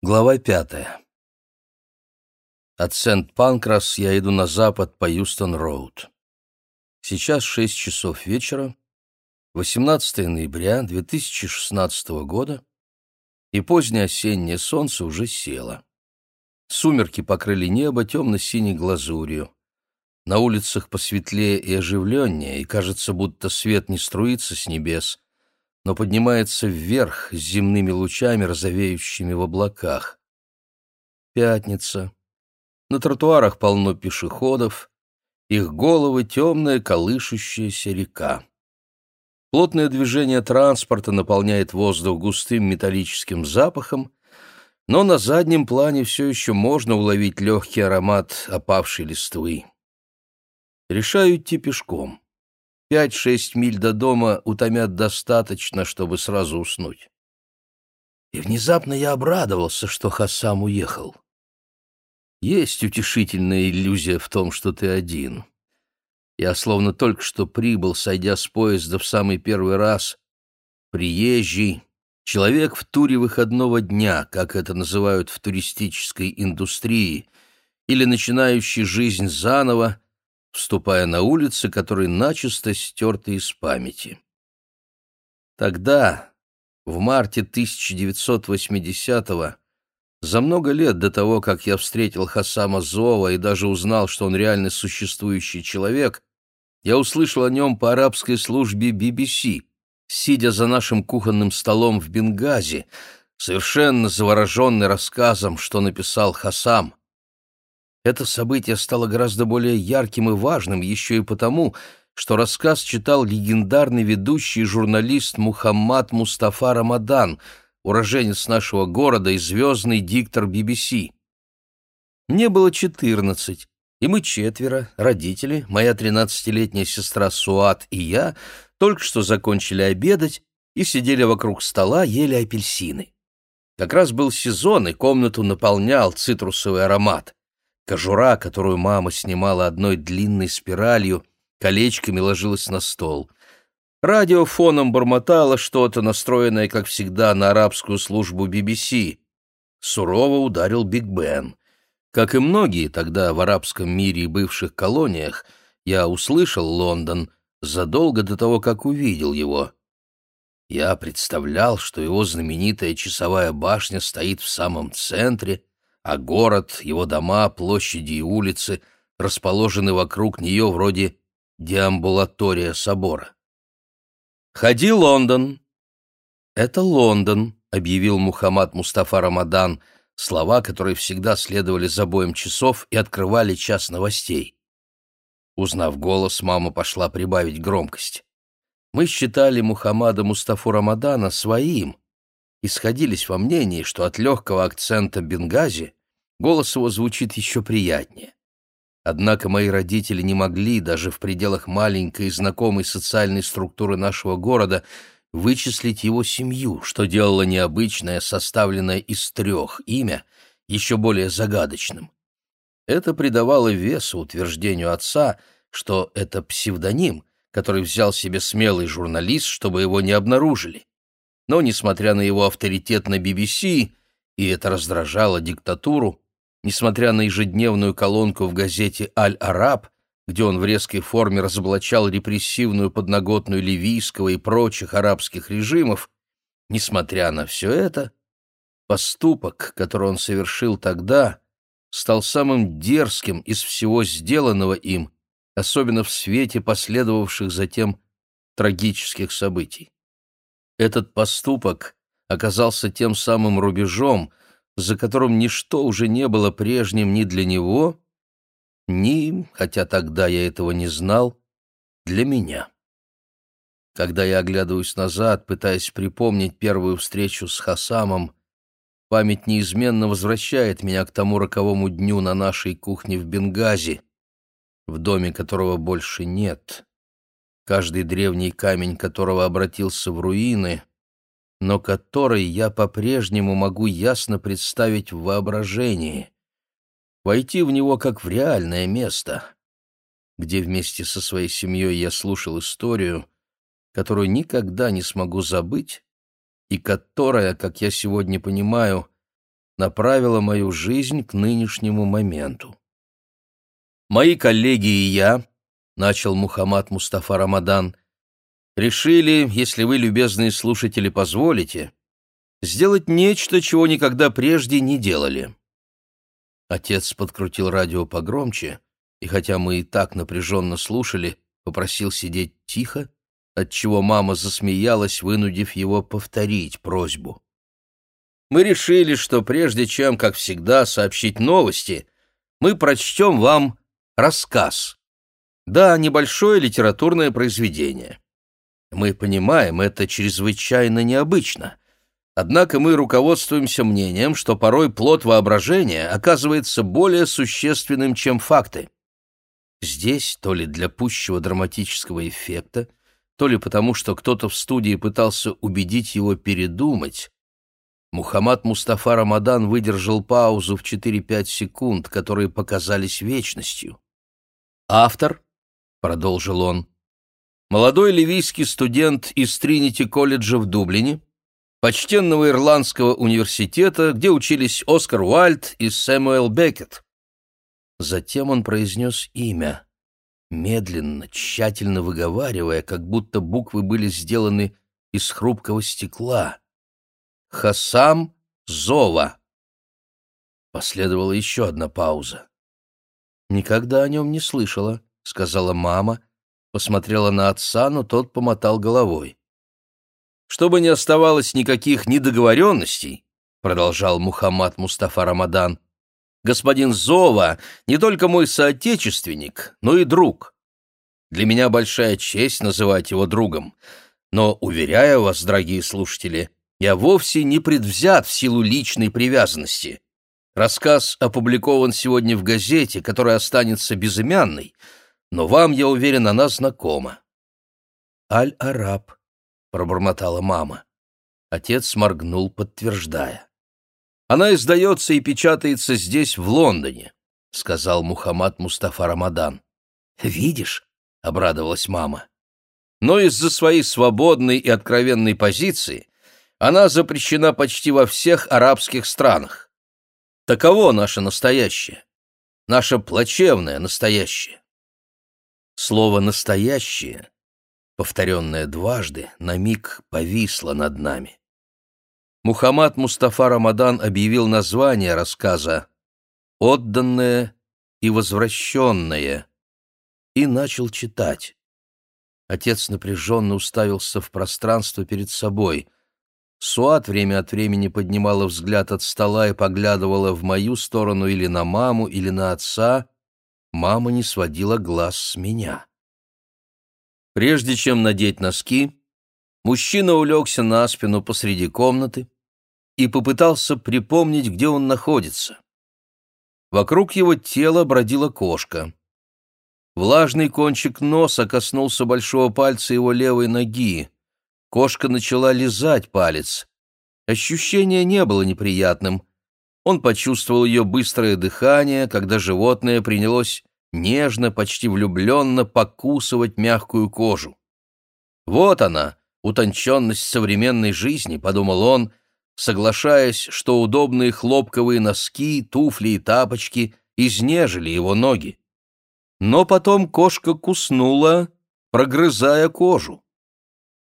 Глава пятая. От Сент-Панкрас я иду на запад по Юстон-Роуд. Сейчас шесть часов вечера, 18 ноября 2016 года, и позднее осеннее солнце уже село. Сумерки покрыли небо темно-синей глазурью. На улицах посветлее и оживленнее, и кажется, будто свет не струится с небес, но поднимается вверх с земными лучами, розовеющими в облаках. Пятница. На тротуарах полно пешеходов, их головы — темная колышущаяся река. Плотное движение транспорта наполняет воздух густым металлическим запахом, но на заднем плане все еще можно уловить легкий аромат опавшей листвы. Решаю идти пешком. Пять-шесть миль до дома утомят достаточно, чтобы сразу уснуть. И внезапно я обрадовался, что Хасам уехал. Есть утешительная иллюзия в том, что ты один. Я словно только что прибыл, сойдя с поезда в самый первый раз. Приезжий, человек в туре выходного дня, как это называют в туристической индустрии, или начинающий жизнь заново, вступая на улицы, которые начисто стерты из памяти. Тогда, в марте 1980-го, за много лет до того, как я встретил Хасама Зова и даже узнал, что он реально существующий человек, я услышал о нем по арабской службе BBC, сидя за нашим кухонным столом в Бенгази, совершенно завороженный рассказом, что написал Хасам. Это событие стало гораздо более ярким и важным еще и потому, что рассказ читал легендарный ведущий журналист Мухаммад Мустафа Рамадан, уроженец нашего города и звездный диктор BBC. Мне было четырнадцать, и мы четверо, родители, моя тринадцатилетняя сестра Суат и я, только что закончили обедать и сидели вокруг стола, ели апельсины. Как раз был сезон, и комнату наполнял цитрусовый аромат. Кожура, которую мама снимала одной длинной спиралью, колечками ложилась на стол. Радио фоном бормотало что-то, настроенное, как всегда, на арабскую службу BBC. Сурово ударил Биг Бен. Как и многие тогда в арабском мире и бывших колониях, я услышал Лондон задолго до того, как увидел его. Я представлял, что его знаменитая часовая башня стоит в самом центре, а город, его дома, площади и улицы расположены вокруг нее вроде деамбулатория собора. «Ходи, Лондон!» «Это Лондон», — объявил Мухаммад Мустафа Рамадан, слова, которые всегда следовали за боем часов и открывали час новостей. Узнав голос, мама пошла прибавить громкость. Мы считали Мухаммада Мустафу Рамадана своим и сходились во мнении, что от легкого акцента Бенгази голос его звучит еще приятнее. Однако мои родители не могли даже в пределах маленькой знакомой социальной структуры нашего города вычислить его семью, что делало необычное, составленное из трех имя, еще более загадочным. Это придавало весу утверждению отца, что это псевдоним, который взял себе смелый журналист, чтобы его не обнаружили. Но, несмотря на его авторитет на BBC, и это раздражало диктатуру, Несмотря на ежедневную колонку в газете «Аль-Араб», где он в резкой форме разоблачал репрессивную подноготную ливийского и прочих арабских режимов, несмотря на все это, поступок, который он совершил тогда, стал самым дерзким из всего сделанного им, особенно в свете последовавших затем трагических событий. Этот поступок оказался тем самым рубежом, за которым ничто уже не было прежним ни для него, ни, хотя тогда я этого не знал, для меня. Когда я оглядываюсь назад, пытаясь припомнить первую встречу с Хасамом, память неизменно возвращает меня к тому роковому дню на нашей кухне в Бенгази, в доме которого больше нет, каждый древний камень которого обратился в руины, но который я по-прежнему могу ясно представить в воображении, войти в него как в реальное место, где вместе со своей семьей я слушал историю, которую никогда не смогу забыть и которая, как я сегодня понимаю, направила мою жизнь к нынешнему моменту. Мои коллеги и я, начал Мухаммад Мустафа Рамадан, решили, если вы, любезные слушатели, позволите, сделать нечто, чего никогда прежде не делали. Отец подкрутил радио погромче, и хотя мы и так напряженно слушали, попросил сидеть тихо, отчего мама засмеялась, вынудив его повторить просьбу. Мы решили, что прежде чем, как всегда, сообщить новости, мы прочтем вам рассказ. Да, небольшое литературное произведение. Мы понимаем, это чрезвычайно необычно. Однако мы руководствуемся мнением, что порой плод воображения оказывается более существенным, чем факты. Здесь, то ли для пущего драматического эффекта, то ли потому, что кто-то в студии пытался убедить его передумать, Мухаммад Мустафа Рамадан выдержал паузу в 4-5 секунд, которые показались вечностью. «Автор», — продолжил он, — «молодой ливийский студент из Тринити-колледжа в Дублине, почтенного Ирландского университета, где учились Оскар Уальд и Сэмюэл Беккет». Затем он произнес имя, медленно, тщательно выговаривая, как будто буквы были сделаны из хрупкого стекла. Хасам Зова. Последовала еще одна пауза. «Никогда о нем не слышала», — сказала мама, посмотрела на отца, но тот помотал головой. «Чтобы не оставалось никаких недоговоренностей», — продолжал Мухаммад Мустафа Рамадан, «господин Зова не только мой соотечественник, но и друг. Для меня большая честь называть его другом, но, уверяю вас, дорогие слушатели, я вовсе не предвзят в силу личной привязанности. Рассказ опубликован сегодня в газете, которая останется безымянной, но вам, я уверен, она знакома. «Аль-Араб», — пробормотала мама. Отец моргнул, подтверждая. «Она издается и печатается здесь, в Лондоне», — сказал Мухаммад Мустафа Рамадан. «Видишь?» — обрадовалась мама. «Но из-за своей свободной и откровенной позиции она запрещена почти во всех арабских странах. Таково наше настоящее, наше плачевное настоящее. Слово «настоящее», повторенное дважды, на миг повисло над нами. Мухаммад Мустафа Рамадан объявил название рассказа «Отданное и возвращенное» и начал читать. Отец напряженно уставился в пространство перед собой — Суат время от времени поднимала взгляд от стола и поглядывала в мою сторону или на маму, или на отца. Мама не сводила глаз с меня. Прежде чем надеть носки, мужчина улегся на спину посреди комнаты и попытался припомнить, где он находится. Вокруг его тела бродила кошка. Влажный кончик носа коснулся большого пальца его левой ноги. Кошка начала лизать палец. Ощущение не было неприятным. Он почувствовал ее быстрое дыхание, когда животное принялось нежно, почти влюбленно покусывать мягкую кожу. «Вот она, утонченность современной жизни», — подумал он, соглашаясь, что удобные хлопковые носки, туфли и тапочки изнежили его ноги. Но потом кошка куснула, прогрызая кожу.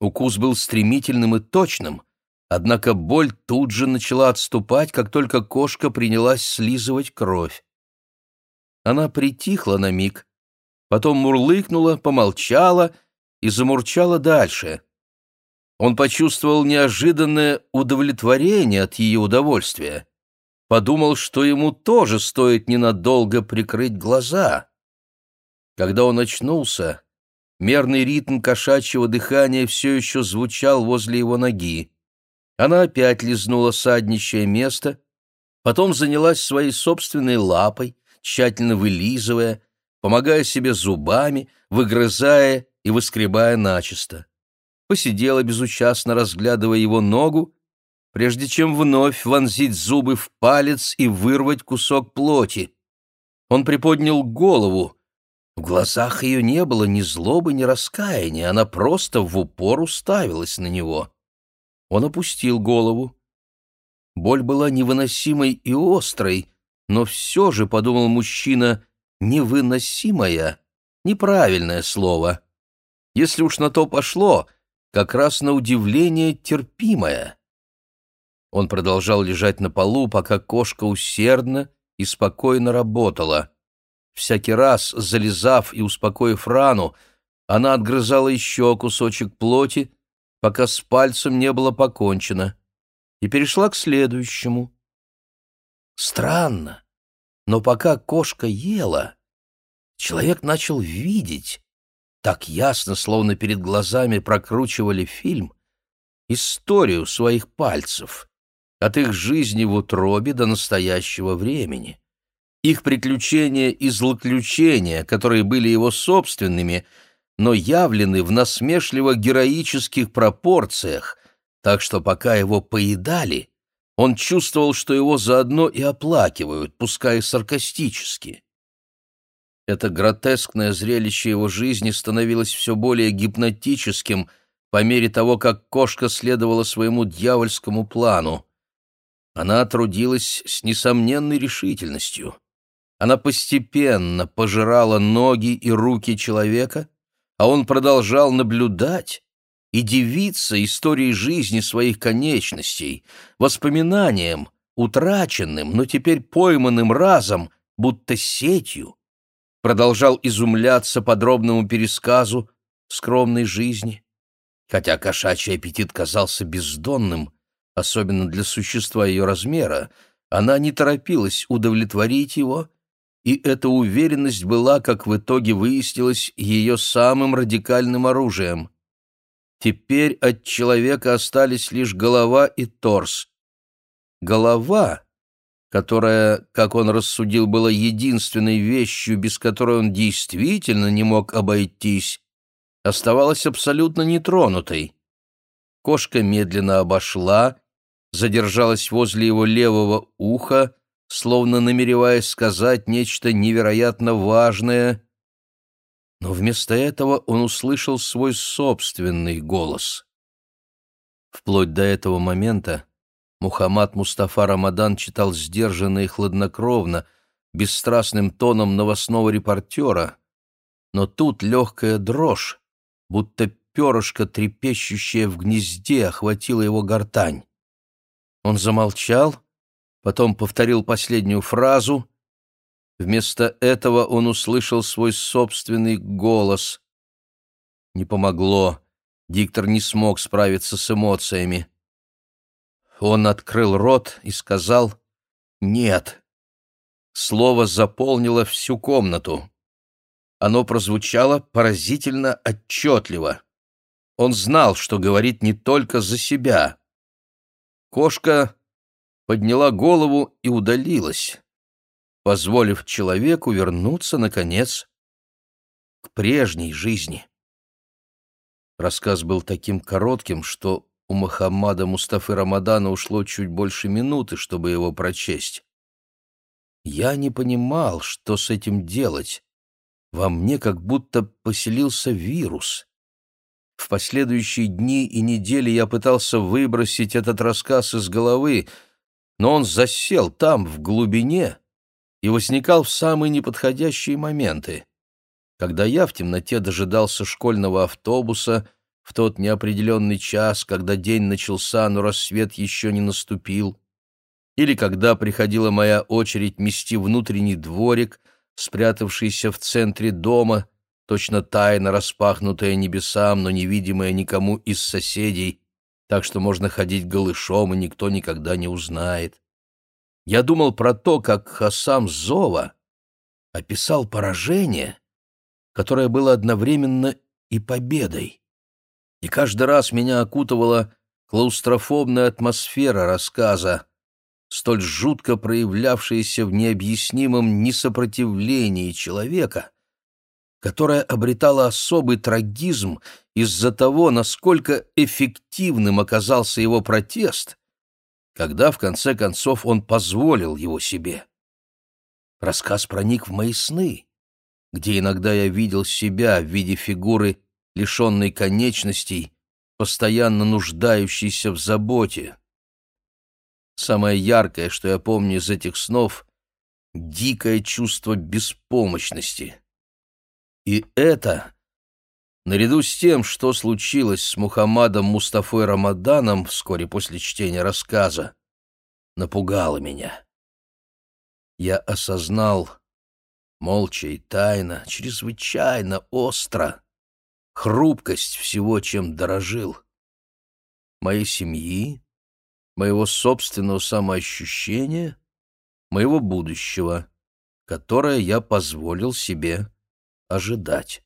Укус был стремительным и точным, однако боль тут же начала отступать, как только кошка принялась слизывать кровь. Она притихла на миг, потом мурлыкнула, помолчала и замурчала дальше. Он почувствовал неожиданное удовлетворение от ее удовольствия. Подумал, что ему тоже стоит ненадолго прикрыть глаза. Когда он очнулся, Мерный ритм кошачьего дыхания все еще звучал возле его ноги. Она опять лизнула саднищее место, потом занялась своей собственной лапой, тщательно вылизывая, помогая себе зубами, выгрызая и выскребая начисто. Посидела безучастно, разглядывая его ногу, прежде чем вновь вонзить зубы в палец и вырвать кусок плоти. Он приподнял голову, в глазах ее не было ни злобы, ни раскаяния, она просто в упор уставилась на него. Он опустил голову. Боль была невыносимой и острой, но все же, подумал мужчина, невыносимая — неправильное слово. Если уж на то пошло, как раз на удивление терпимое. Он продолжал лежать на полу, пока кошка усердно и спокойно работала. Всякий раз, залезав и успокоив рану, она отгрызала еще кусочек плоти, пока с пальцем не было покончено, и перешла к следующему. Странно, но пока кошка ела, человек начал видеть, так ясно, словно перед глазами прокручивали фильм, историю своих пальцев, от их жизни в утробе до настоящего времени. Их приключения и злоключения, которые были его собственными, но явлены в насмешливо-героических пропорциях, так что пока его поедали, он чувствовал, что его заодно и оплакивают, пускай саркастически. Это гротескное зрелище его жизни становилось все более гипнотическим по мере того, как кошка следовала своему дьявольскому плану. Она трудилась с несомненной решительностью. Она постепенно пожирала ноги и руки человека, а он продолжал наблюдать и дивиться историей жизни своих конечностей, воспоминаниям, утраченным, но теперь пойманным разом, будто сетью, продолжал изумляться подробному пересказу скромной жизни. Хотя кошачий аппетит казался бездонным, особенно для существа ее размера, она не торопилась удовлетворить его, и эта уверенность была, как в итоге выяснилось, ее самым радикальным оружием. Теперь от человека остались лишь голова и торс. Голова, которая, как он рассудил, была единственной вещью, без которой он действительно не мог обойтись, оставалась абсолютно нетронутой. Кошка медленно обошла, задержалась возле его левого уха, словно намереваясь сказать нечто невероятно важное, но вместо этого он услышал свой собственный голос. Вплоть до этого момента Мухаммад Мустафа Рамадан читал сдержанно и хладнокровно, бесстрастным тоном новостного репортера, но тут легкая дрожь, будто перышко, трепещущее в гнезде, охватила его гортань. Он замолчал, потом повторил последнюю фразу. Вместо этого он услышал свой собственный голос. Не помогло. Диктор не смог справиться с эмоциями. Он открыл рот и сказал «нет». Слово заполнило всю комнату. Оно прозвучало поразительно отчетливо. Он знал, что говорит не только за себя. Кошка подняла голову и удалилась, позволив человеку вернуться, наконец, к прежней жизни. Рассказ был таким коротким, что у Мухаммада Мустафы Рамадана ушло чуть больше минуты, чтобы его прочесть. Я не понимал, что с этим делать. Во мне как будто поселился вирус. В последующие дни и недели я пытался выбросить этот рассказ из головы, но он засел там, в глубине, и возникал в самые неподходящие моменты. Когда я в темноте дожидался школьного автобуса в тот неопределенный час, когда день начался, но рассвет еще не наступил, или когда приходила моя очередь мести внутренний дворик, спрятавшийся в центре дома, точно тайно распахнутая небесам, но невидимая никому из соседей, так что можно ходить голышом, и никто никогда не узнает. Я думал про то, как Хасам Зова описал поражение, которое было одновременно и победой. И каждый раз меня окутывала клаустрофобная атмосфера рассказа, столь жутко проявлявшаяся в необъяснимом несопротивлении человека, которая обретала особый трагизм из-за того, насколько эффективным оказался его протест, когда, в конце концов, он позволил его себе. Рассказ проник в мои сны, где иногда я видел себя в виде фигуры, лишенной конечностей, постоянно нуждающейся в заботе. Самое яркое, что я помню из этих снов — дикое чувство беспомощности. И это, наряду с тем, что случилось с Мухаммадом Мустафой Рамаданом вскоре после чтения рассказа, напугало меня. Я осознал, молча и тайно, чрезвычайно остро, хрупкость всего, чем дорожил. Моей семьи, моего собственного самоощущения, моего будущего, которое я позволил себе ожидать.